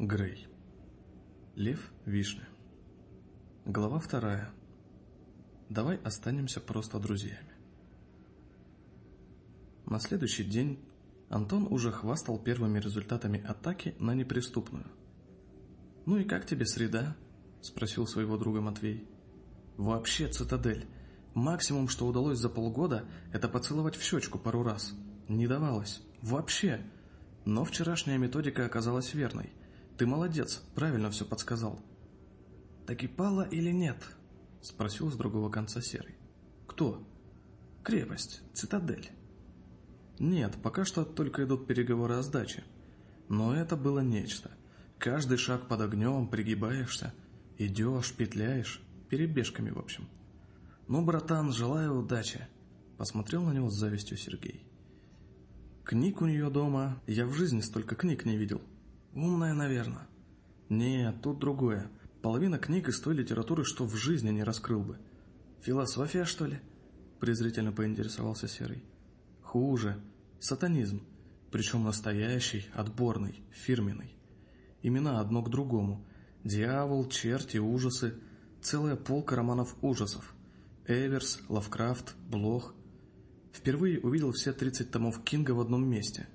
Грей. Лев Вишня. Глава вторая. Давай останемся просто друзьями. На следующий день Антон уже хвастал первыми результатами атаки на неприступную. «Ну и как тебе среда?» – спросил своего друга Матвей. «Вообще, цитадель. Максимум, что удалось за полгода, это поцеловать в щечку пару раз. Не давалось. Вообще. Но вчерашняя методика оказалась верной. Ты молодец, правильно все подсказал. Так и пала или нет? Спросил с другого конца Серый. Кто? Крепость, цитадель. Нет, пока что только идут переговоры о сдаче. Но это было нечто. Каждый шаг под огнем, пригибаешься, идешь, петляешь, перебежками в общем. Ну, братан, желаю удачи. Посмотрел на него с завистью Сергей. Книг у нее дома, я в жизни столько книг не видел. Умная, наверное. Нет, тут другое. Половина книг из той литературы, что в жизни не раскрыл бы. Философия, что ли? Презрительно поинтересовался Серый. Хуже. Сатанизм. Причем настоящий, отборный, фирменный. Имена одно к другому. Дьявол, черти, ужасы. Целая полка романов ужасов. Эверс, Лавкрафт, Блох. Впервые увидел все 30 томов Кинга в одном месте.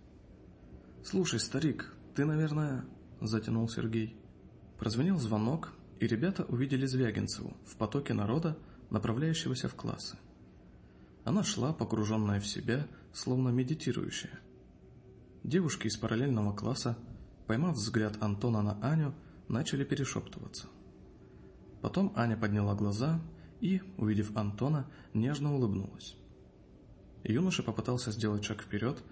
«Слушай, старик, «Ты, наверное...» – затянул Сергей. Прозвонил звонок, и ребята увидели Звягинцеву в потоке народа, направляющегося в классы. Она шла, погруженная в себя, словно медитирующая. Девушки из параллельного класса, поймав взгляд Антона на Аню, начали перешептываться. Потом Аня подняла глаза и, увидев Антона, нежно улыбнулась. Юноша попытался сделать шаг вперед,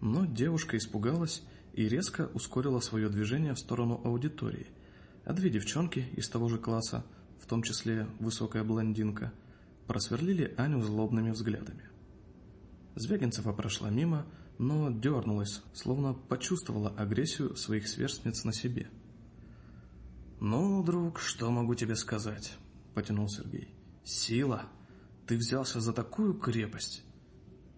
но девушка испугалась и резко ускорила свое движение в сторону аудитории, а две девчонки из того же класса, в том числе высокая блондинка, просверлили Аню злобными взглядами. Звягинцева прошла мимо, но дернулась, словно почувствовала агрессию своих сверстниц на себе. «Ну, друг, что могу тебе сказать?» — потянул Сергей. «Сила! Ты взялся за такую крепость!»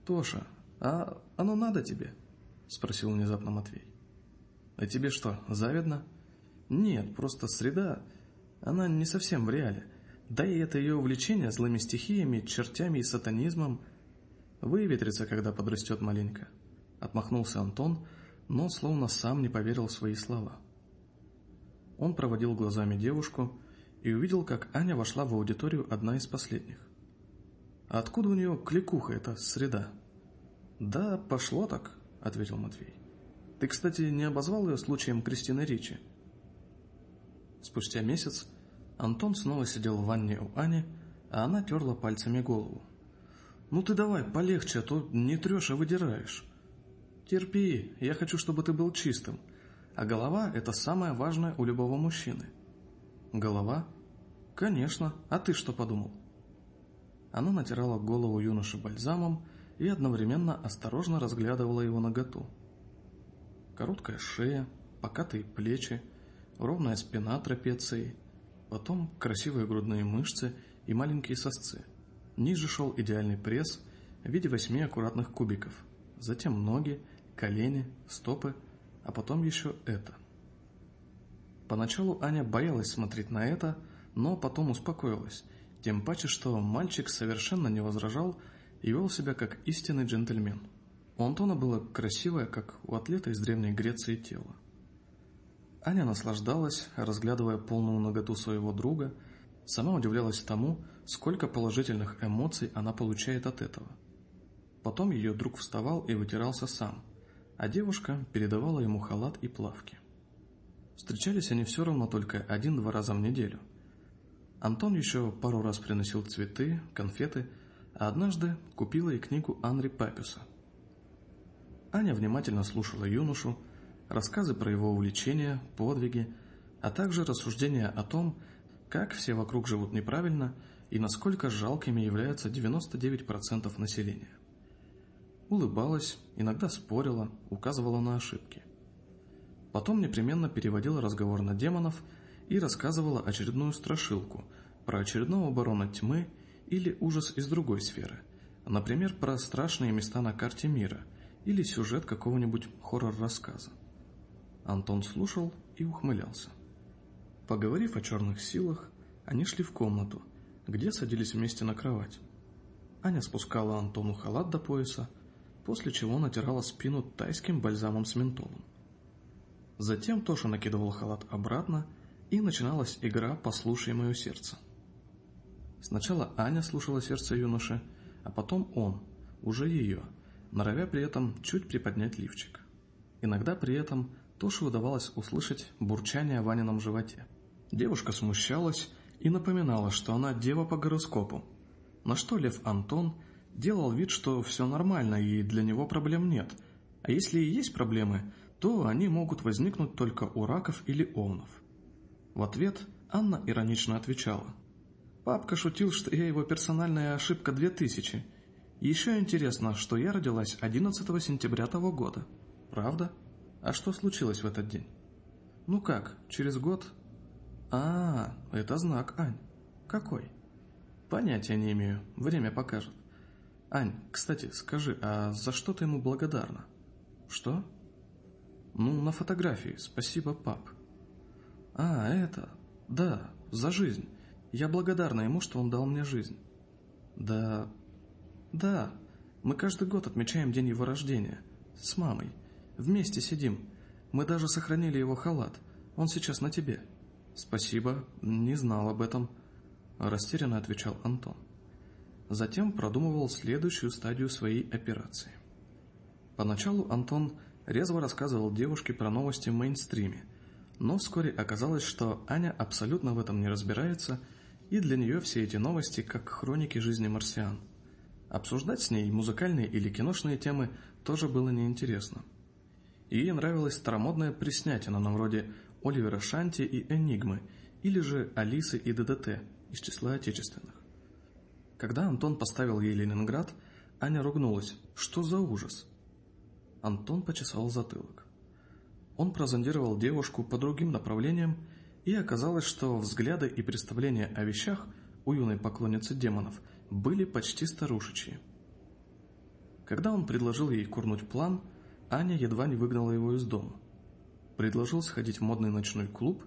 «Тоша, а оно надо тебе?» — спросил внезапно Матвей. А тебе что, завидно? Нет, просто среда, она не совсем в реале. Да и это ее увлечение злыми стихиями, чертями и сатанизмом выветрится, когда подрастет маленько. Отмахнулся Антон, но словно сам не поверил в свои слова. Он проводил глазами девушку и увидел, как Аня вошла в аудиторию одна из последних. «А откуда у нее кликуха эта среда?» «Да, пошло так», — ответил Матвей. Ты, кстати, не обозвал ее случаем Кристины Ричи? Спустя месяц Антон снова сидел в ванне у Ани, а она терла пальцами голову. «Ну ты давай, полегче, а то не трешь, а выдираешь». «Терпи, я хочу, чтобы ты был чистым. А голова – это самое важное у любого мужчины». «Голова?» «Конечно. А ты что подумал?» Она натирала голову юноши бальзамом и одновременно осторожно разглядывала его наготу. Короткая шея, покатые плечи, ровная спина трапецией, потом красивые грудные мышцы и маленькие сосцы. Ниже шел идеальный пресс в виде восьми аккуратных кубиков, затем ноги, колени, стопы, а потом еще это. Поначалу Аня боялась смотреть на это, но потом успокоилась, тем паче, что мальчик совершенно не возражал и вел себя как истинный джентльмен. У Антона было красивое, как у атлета из Древней Греции, тело. Аня наслаждалась, разглядывая полную наготу своего друга, сама удивлялась тому, сколько положительных эмоций она получает от этого. Потом ее друг вставал и вытирался сам, а девушка передавала ему халат и плавки. Встречались они все равно только один-два раза в неделю. Антон еще пару раз приносил цветы, конфеты, а однажды купила и книгу Анри Папюса – Аня внимательно слушала юношу, рассказы про его увлечения, подвиги, а также рассуждения о том, как все вокруг живут неправильно и насколько жалкими являются 99% населения. Улыбалась, иногда спорила, указывала на ошибки. Потом непременно переводила разговор на демонов и рассказывала очередную страшилку про очередного барона тьмы или ужас из другой сферы, например, про страшные места на карте мира – или сюжет какого-нибудь хоррор-рассказа. Антон слушал и ухмылялся. Поговорив о черных силах, они шли в комнату, где садились вместе на кровать. Аня спускала Антону халат до пояса, после чего натирала спину тайским бальзамом с ментолом. Затем Тоша накидывал халат обратно, и начиналась игра «Послушай мое сердце». Сначала Аня слушала сердце юноши, а потом он, уже ее, норовя при этом чуть приподнять лифчик. Иногда при этом Тоше удавалось услышать бурчание в Анином животе. Девушка смущалась и напоминала, что она дева по гороскопу, на что Лев Антон делал вид, что все нормально и для него проблем нет, а если и есть проблемы, то они могут возникнуть только у раков или овнов. В ответ Анна иронично отвечала. «Папка шутил, что я его персональная ошибка 2000. Еще интересно, что я родилась 11 сентября того года. Правда? А что случилось в этот день?» «Ну как, через год?» «А, это знак, Ань. Какой?» «Понятия не имею. Время покажет». «Ань, кстати, скажи, а за что ты ему благодарна?» «Что?» «Ну, на фотографии. Спасибо, пап». «А, это... Да, за жизнь. Я благодарна ему, что он дал мне жизнь». «Да... Да, мы каждый год отмечаем день его рождения. С мамой. Вместе сидим. Мы даже сохранили его халат. Он сейчас на тебе». «Спасибо, не знал об этом», – растерянно отвечал Антон. Затем продумывал следующую стадию своей операции. Поначалу Антон резво рассказывал девушке про новости в мейнстриме, но вскоре оказалось, что Аня абсолютно в этом не разбирается, и для нее все эти новости как хроники жизни марсиан. Обсуждать с ней музыкальные или киношные темы тоже было неинтересно. Ей нравилось старомодное приснятина на вроде Оливера Шанти и Энигмы, или же Алисы и ДДТ из числа отечественных. Когда Антон поставил ей Ленинград, Аня ругнулась. «Что за ужас?» Антон почесал затылок. Он прозондировал девушку по другим направлениям, и оказалось, что взгляды и представления о вещах у юной поклонницы демонов были почти старушечьи. Когда он предложил ей курнуть план, Аня едва не выгнала его из дома. Предложил сходить в модный ночной клуб,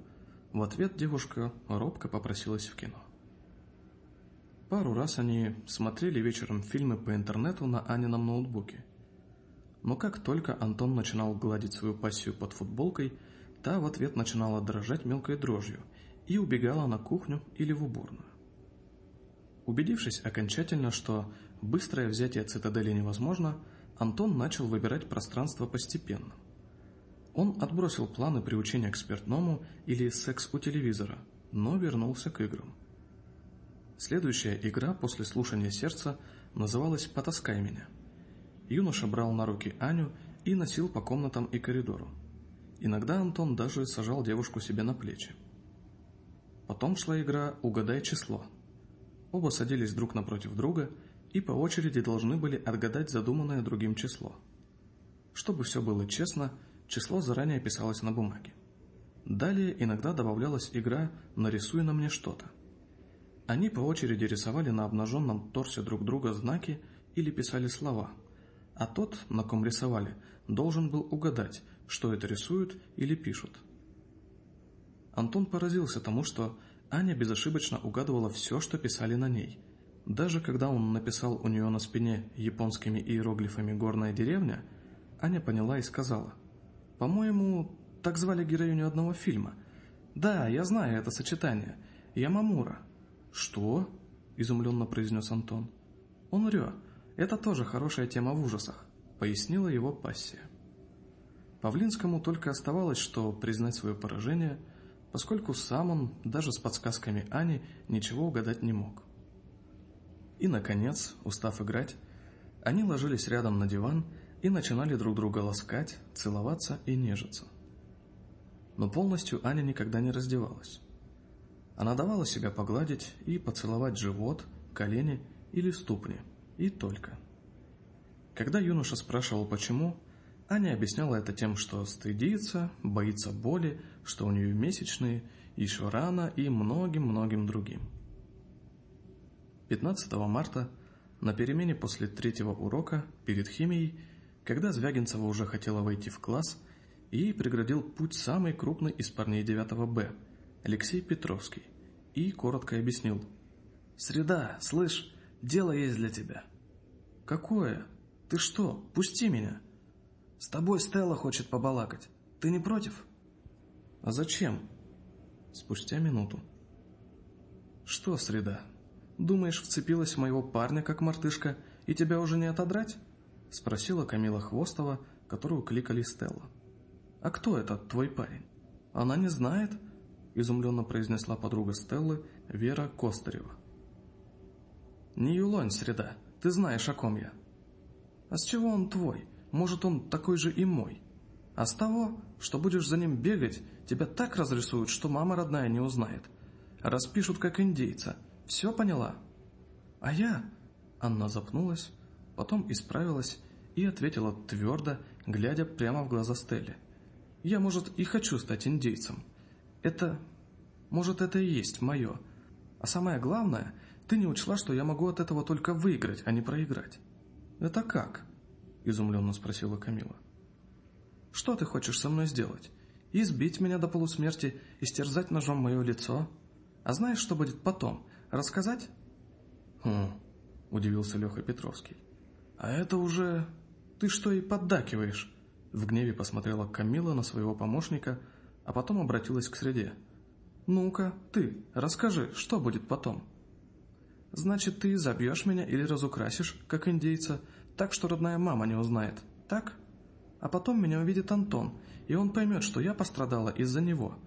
в ответ девушка робко попросилась в кино. Пару раз они смотрели вечером фильмы по интернету на Анином ноутбуке – но как только Антон начинал гладить свою пассию под футболкой, та в ответ начинала дрожать мелкой дрожью и убегала на кухню или в уборную. Убедившись окончательно, что быстрое взятие цитадели невозможно, Антон начал выбирать пространство постепенно. Он отбросил планы приучения к спиртному или секс у телевизора, но вернулся к играм. Следующая игра после слушания сердца называлась «Потаскай меня». Юноша брал на руки Аню и носил по комнатам и коридору. Иногда Антон даже сажал девушку себе на плечи. Потом шла игра «Угадай число». Оба садились друг напротив друга и по очереди должны были отгадать задуманное другим число. Чтобы все было честно, число заранее писалось на бумаге. Далее иногда добавлялась игра «Нарисуй на мне что-то». Они по очереди рисовали на обнаженном торсе друг друга знаки или писали слова – а тот, на ком рисовали, должен был угадать, что это рисуют или пишут. Антон поразился тому, что Аня безошибочно угадывала все, что писали на ней. Даже когда он написал у нее на спине японскими иероглифами «горная деревня», Аня поняла и сказала, «По-моему, так звали героиню одного фильма. Да, я знаю это сочетание. Ямамура». «Что?» – изумленно произнес Антон. «Он врет. Это тоже хорошая тема в ужасах, пояснила его пассия. Павлинскому только оставалось, что признать свое поражение, поскольку сам он, даже с подсказками Ани, ничего угадать не мог. И, наконец, устав играть, они ложились рядом на диван и начинали друг друга ласкать, целоваться и нежиться. Но полностью Аня никогда не раздевалась. Она давала себя погладить и поцеловать живот, колени или ступни – и только. Когда юноша спрашивал почему, Аня объясняла это тем, что стыдится, боится боли, что у нее месячные, еще рано и многим-многим другим. 15 марта, на перемене после третьего урока, перед химией, когда Звягинцева уже хотела войти в класс, Ей преградил путь самый крупный из парней 9 Б, Алексей Петровский, и коротко объяснил. «Среда, слышь, дело есть для тебя». «Какое? Ты что? Пусти меня!» «С тобой Стелла хочет побалакать. Ты не против?» «А зачем?» Спустя минуту. «Что, Среда, думаешь, вцепилась в моего парня, как мартышка, и тебя уже не отодрать?» Спросила Камила Хвостова, которую кликали Стелла. «А кто этот твой парень?» «Она не знает?» Изумленно произнесла подруга Стеллы Вера Костарева. «Не юлонь, Среда, ты знаешь, о ком я». «А с чего он твой? Может, он такой же и мой?» «А с того, что будешь за ним бегать, тебя так разрисуют, что мама родная не узнает. Распишут, как индейца. Все поняла?» «А я...» Анна запнулась, потом исправилась и ответила твердо, глядя прямо в глаза Стелле. «Я, может, и хочу стать индейцем. Это... Может, это и есть мое. А самое главное, ты не учла, что я могу от этого только выиграть, а не проиграть». «Это как?» – изумленно спросила Камила. «Что ты хочешь со мной сделать? Избить меня до полусмерти, и стерзать ножом мое лицо? А знаешь, что будет потом? Рассказать?» «Хм...» – удивился Леха Петровский. «А это уже... Ты что и поддакиваешь?» В гневе посмотрела Камила на своего помощника, а потом обратилась к среде. «Ну-ка, ты, расскажи, что будет потом?» «Значит, ты забьешь меня или разукрасишь, как индейца, так что родная мама не узнает, так? А потом меня увидит Антон, и он поймет, что я пострадала из-за него.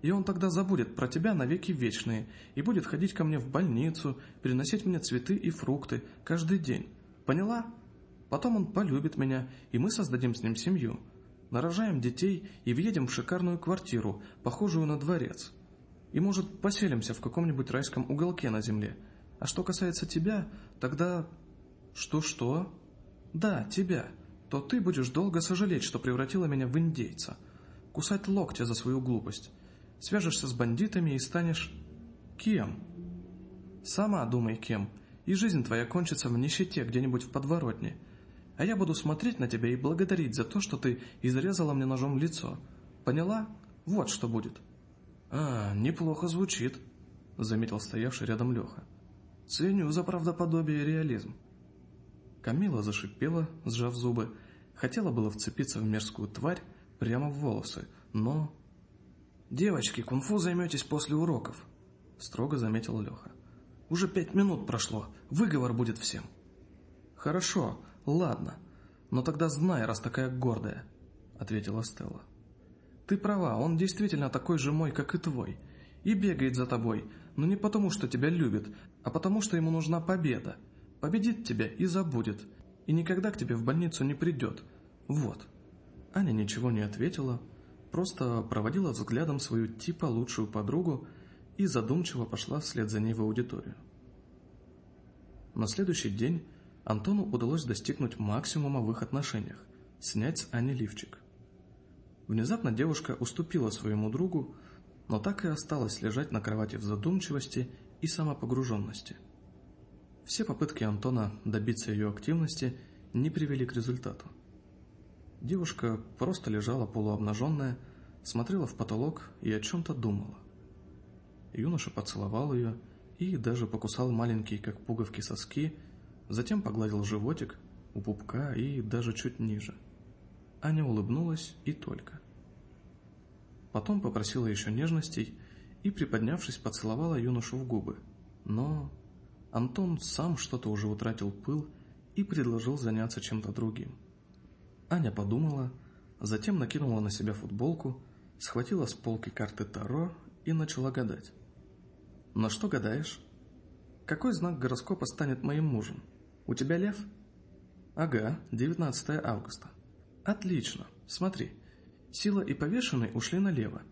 И он тогда забудет про тебя навеки вечные и будет ходить ко мне в больницу, приносить мне цветы и фрукты каждый день. Поняла?» Потом он полюбит меня, и мы создадим с ним семью. Нарожаем детей и въедем в шикарную квартиру, похожую на дворец. И, может, поселимся в каком-нибудь райском уголке на земле. А что касается тебя, тогда... Что-что? Да, тебя. То ты будешь долго сожалеть, что превратила меня в индейца. Кусать локти за свою глупость. Свяжешься с бандитами и станешь... Кем? Сама думай, кем. И жизнь твоя кончится в нищете где-нибудь в подворотне а я буду смотреть на тебя и благодарить за то, что ты изрезала мне ножом лицо. Поняла? Вот что будет». «А, неплохо звучит», — заметил стоявший рядом Леха. «Ценю за правдоподобие и реализм». Камила зашипела, сжав зубы, хотела было вцепиться в мерзкую тварь прямо в волосы, но... «Девочки, кунг-фу займетесь после уроков», — строго заметил Леха. «Уже пять минут прошло, выговор будет всем». «Хорошо, «Ладно, но тогда знай, раз такая гордая», — ответила Стелла. «Ты права, он действительно такой же мой, как и твой, и бегает за тобой, но не потому, что тебя любит, а потому, что ему нужна победа. Победит тебя и забудет, и никогда к тебе в больницу не придет. Вот». Аня ничего не ответила, просто проводила взглядом свою типа лучшую подругу и задумчиво пошла вслед за ней в аудиторию. На следующий день Антону удалось достигнуть максимума в их отношениях – снять с Ани лифчик. Внезапно девушка уступила своему другу, но так и осталась лежать на кровати в задумчивости и самопогруженности. Все попытки Антона добиться ее активности не привели к результату. Девушка просто лежала полуобнаженная, смотрела в потолок и о чем-то думала. Юноша поцеловал ее и даже покусал маленькие, как пуговки, соски, Затем погладил животик, у пупка и даже чуть ниже. Аня улыбнулась и только. Потом попросила еще нежностей и, приподнявшись, поцеловала юношу в губы. Но Антон сам что-то уже утратил пыл и предложил заняться чем-то другим. Аня подумала, затем накинула на себя футболку, схватила с полки карты Таро и начала гадать. «На что гадаешь? Какой знак гороскопа станет моим мужем?» У тебя лев? Ага, 19 августа. Отлично. Смотри. Сила и повешенный ушли налево.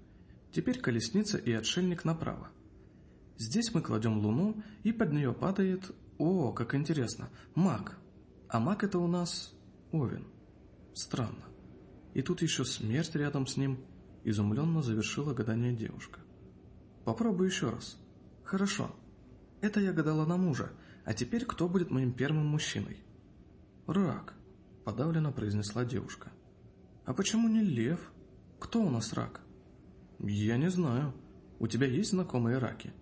Теперь колесница и отшельник направо. Здесь мы кладем луну, и под нее падает... О, как интересно, маг. А маг это у нас Овен. Странно. И тут еще смерть рядом с ним. Изумленно завершила гадание девушка. Попробуй еще раз. Хорошо. Это я гадала на мужа, а теперь кто будет моим первым мужчиной? Рак, подавленно произнесла девушка. А почему не лев? Кто у нас рак? Я не знаю. У тебя есть знакомые раки?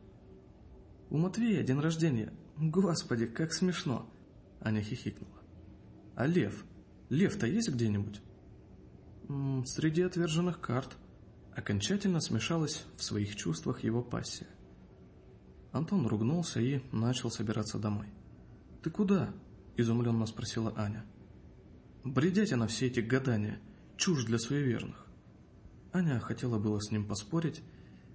У Матвея день рождения. Господи, как смешно. Аня хихикнула. А лев? Лев-то есть где-нибудь? Среди отверженных карт. Окончательно смешалась в своих чувствах его пассия. Антон ругнулся и начал собираться домой. «Ты куда?» – изумленно спросила Аня. «Бредять на все эти гадания. Чушь для суеверных». Аня хотела было с ним поспорить,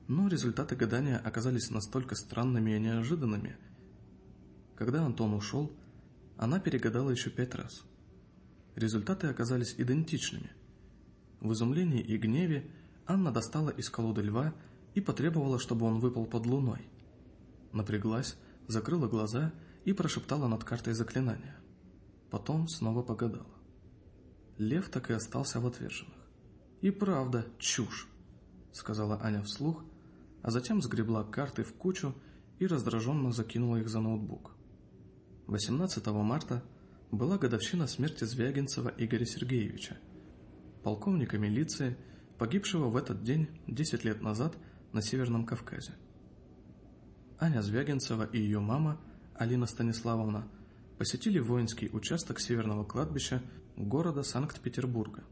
но результаты гадания оказались настолько странными и неожиданными. Когда Антон ушел, она перегадала еще пять раз. Результаты оказались идентичными. В изумлении и гневе Анна достала из колоды льва и потребовала, чтобы он выпал под луной. Напряглась, закрыла глаза и прошептала над картой заклинания. Потом снова погадала. Лев так и остался в отверженных. «И правда, чушь», — сказала Аня вслух, а затем сгребла карты в кучу и раздраженно закинула их за ноутбук. 18 марта была годовщина смерти Звягинцева Игоря Сергеевича, полковника милиции, погибшего в этот день 10 лет назад на Северном Кавказе. Аня Звягинцева и ее мама, Алина Станиславовна, посетили воинский участок Северного кладбища города Санкт-Петербурга.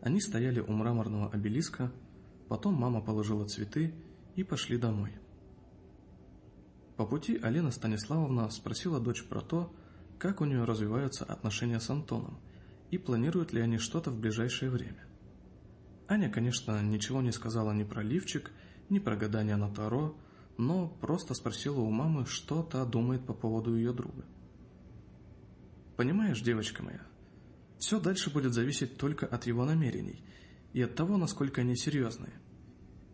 Они стояли у мраморного обелиска, потом мама положила цветы и пошли домой. По пути Алина Станиславовна спросила дочь про то, как у нее развиваются отношения с Антоном и планируют ли они что-то в ближайшее время. Аня, конечно, ничего не сказала ни про лифчик, ни про гадание на Таро, но просто спросила у мамы, что та думает по поводу ее друга. «Понимаешь, девочка моя, все дальше будет зависеть только от его намерений и от того, насколько они серьезные.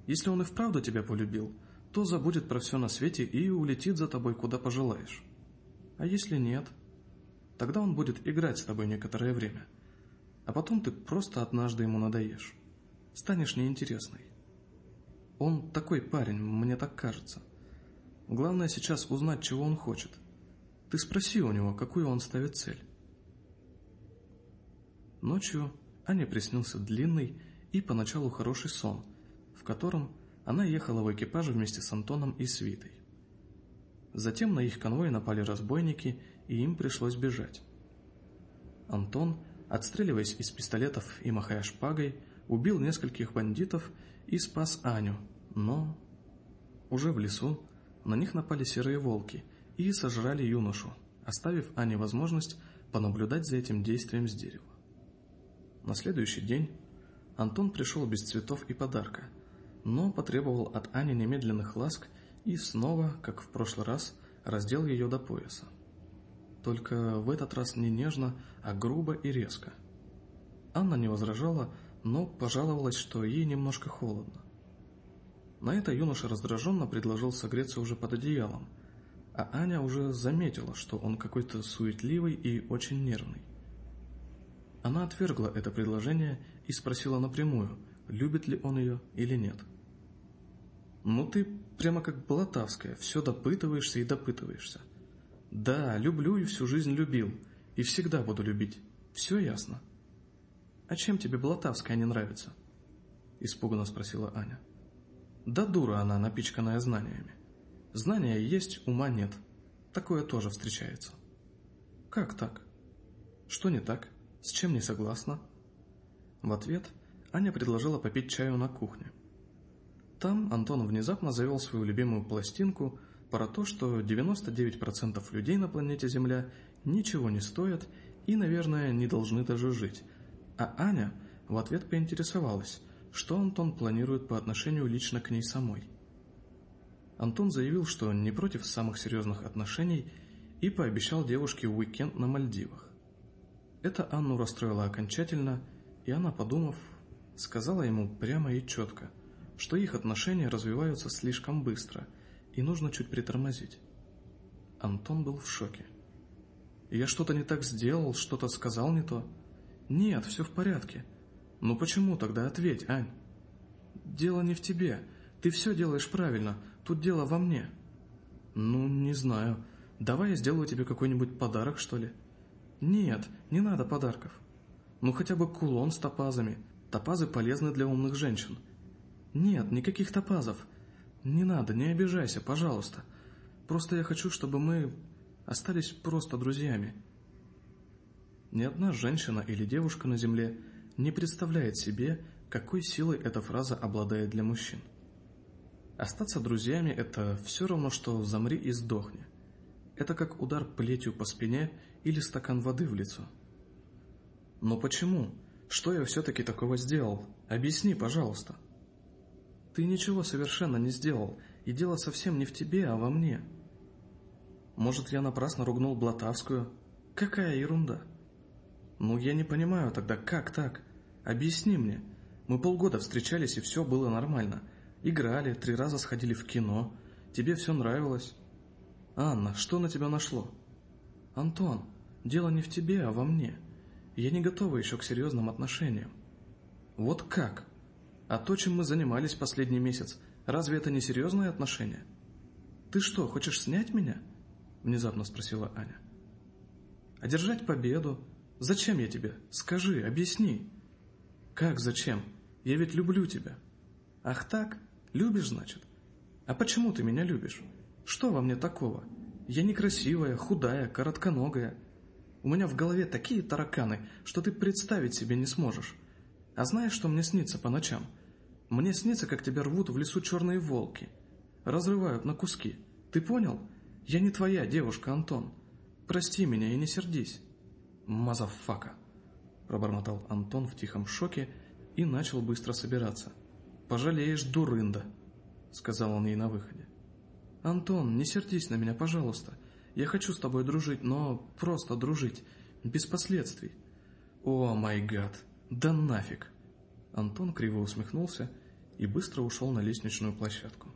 Если он и вправду тебя полюбил, то забудет про все на свете и улетит за тобой, куда пожелаешь. А если нет, тогда он будет играть с тобой некоторое время, а потом ты просто однажды ему надоешь, станешь неинтересной. Он такой парень, мне так кажется. Главное сейчас узнать, чего он хочет. Ты спроси у него, какую он ставит цель. Ночью Ане приснился длинный и поначалу хороший сон, в котором она ехала в экипаже вместе с Антоном и Свитой. Затем на их конвой напали разбойники, и им пришлось бежать. Антон, отстреливаясь из пистолетов и махая шпагой, убил нескольких бандитов и спас Аню, но... Уже в лесу на них напали серые волки и сожрали юношу, оставив Ане возможность понаблюдать за этим действием с дерева. На следующий день Антон пришел без цветов и подарка, но потребовал от Ани немедленных ласк и снова, как в прошлый раз, раздел ее до пояса. Только в этот раз не нежно, а грубо и резко. Анна не возражала, но пожаловалась, что ей немножко холодно. На это юноша раздраженно предложил согреться уже под одеялом, а Аня уже заметила, что он какой-то суетливый и очень нервный. Она отвергла это предложение и спросила напрямую, любит ли он ее или нет. «Ну ты прямо как Болотавская, все допытываешься и допытываешься. Да, люблю и всю жизнь любил, и всегда буду любить. Все ясно». «А чем тебе Болотавская не нравится?» Испуганно спросила Аня. «Да дура она, напичканная знаниями. Знания есть, ума нет. Такое тоже встречается». «Как так? Что не так?» С чем не согласна?» В ответ Аня предложила попить чаю на кухне. Там Антон внезапно завел свою любимую пластинку про то, что 99% людей на планете Земля ничего не стоят и, наверное, не должны даже жить. А Аня в ответ поинтересовалась, что Антон планирует по отношению лично к ней самой. Антон заявил, что не против самых серьезных отношений и пообещал девушке уикенд на Мальдивах. Это Анну расстроило окончательно, и она, подумав, сказала ему прямо и четко, что их отношения развиваются слишком быстро, и нужно чуть притормозить. Антон был в шоке. «Я что-то не так сделал, что-то сказал не то?» «Нет, все в порядке». «Ну почему тогда? Ответь, Ань». «Дело не в тебе. Ты все делаешь правильно. Тут дело во мне». «Ну, не знаю. Давай я сделаю тебе какой-нибудь подарок, что ли?» «Нет, не надо подарков. Ну хотя бы кулон с топазами. Топазы полезны для умных женщин. Нет, никаких топазов. Не надо, не обижайся, пожалуйста. Просто я хочу, чтобы мы остались просто друзьями. Ни одна женщина или девушка на земле не представляет себе, какой силой эта фраза обладает для мужчин. Остаться друзьями – это все равно, что «замри и сдохни». Это как удар плетью по спине или стакан воды в лицо. Но почему? Что я все-таки такого сделал? Объясни, пожалуйста. Ты ничего совершенно не сделал, и дело совсем не в тебе, а во мне. Может, я напрасно ругнул Блатавскую? Какая ерунда. Ну, я не понимаю тогда, как так? Объясни мне. Мы полгода встречались, и все было нормально. Играли, три раза сходили в кино. Тебе все нравилось. Анна, что на тебя нашло? Антон, дело не в тебе, а во мне. Я не готова еще к серьезным отношениям. Вот как? А то, чем мы занимались последний месяц, разве это не серьезные отношения? Ты что, хочешь снять меня? — внезапно спросила Аня. «Одержать победу? Зачем я тебе? Скажи, объясни». «Как зачем? Я ведь люблю тебя». «Ах так? Любишь, значит? А почему ты меня любишь? Что во мне такого? Я некрасивая, худая, коротконогая. У меня в голове такие тараканы, что ты представить себе не сможешь. А знаешь, что мне снится по ночам? Мне снится, как тебя рвут в лесу черные волки. Разрывают на куски. Ты понял?» Я не твоя девушка, Антон. Прости меня и не сердись. Мазафака, пробормотал Антон в тихом шоке и начал быстро собираться. Пожалеешь, дурында, сказал он ей на выходе. Антон, не сердись на меня, пожалуйста. Я хочу с тобой дружить, но просто дружить, без последствий. О май гад, да нафиг. Антон криво усмехнулся и быстро ушел на лестничную площадку.